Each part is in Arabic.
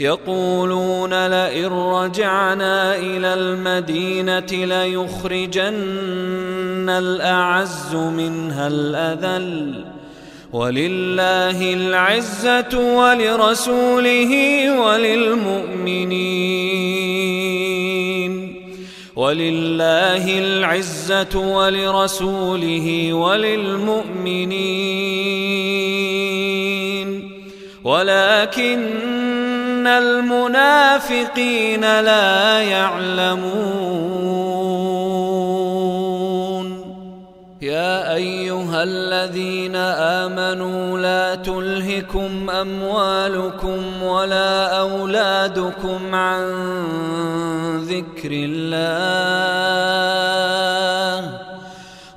يقولون لئن رجعنا إلى المدينة ليخرجن الأعز منها الأذل ولله العزة ولرسوله وللمؤمنين ولله العزة ولرسوله وللمؤمنين ولكن المنافقين لا يعلمون يا أيها الذين آمنوا لا تلهكم أموالكم ولا أولادكم عن ذكر الله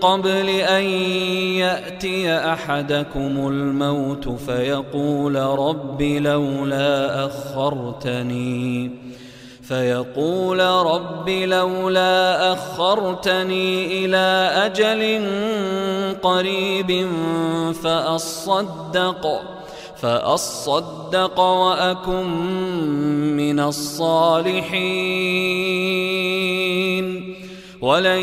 قبل أن يأتي أحدكم الموت فيقول رب لولا أخرتني فيقول رب لولا أخرتني إلى أجل قريب فأصدق فأصدق وأكن من الصالحين. ولن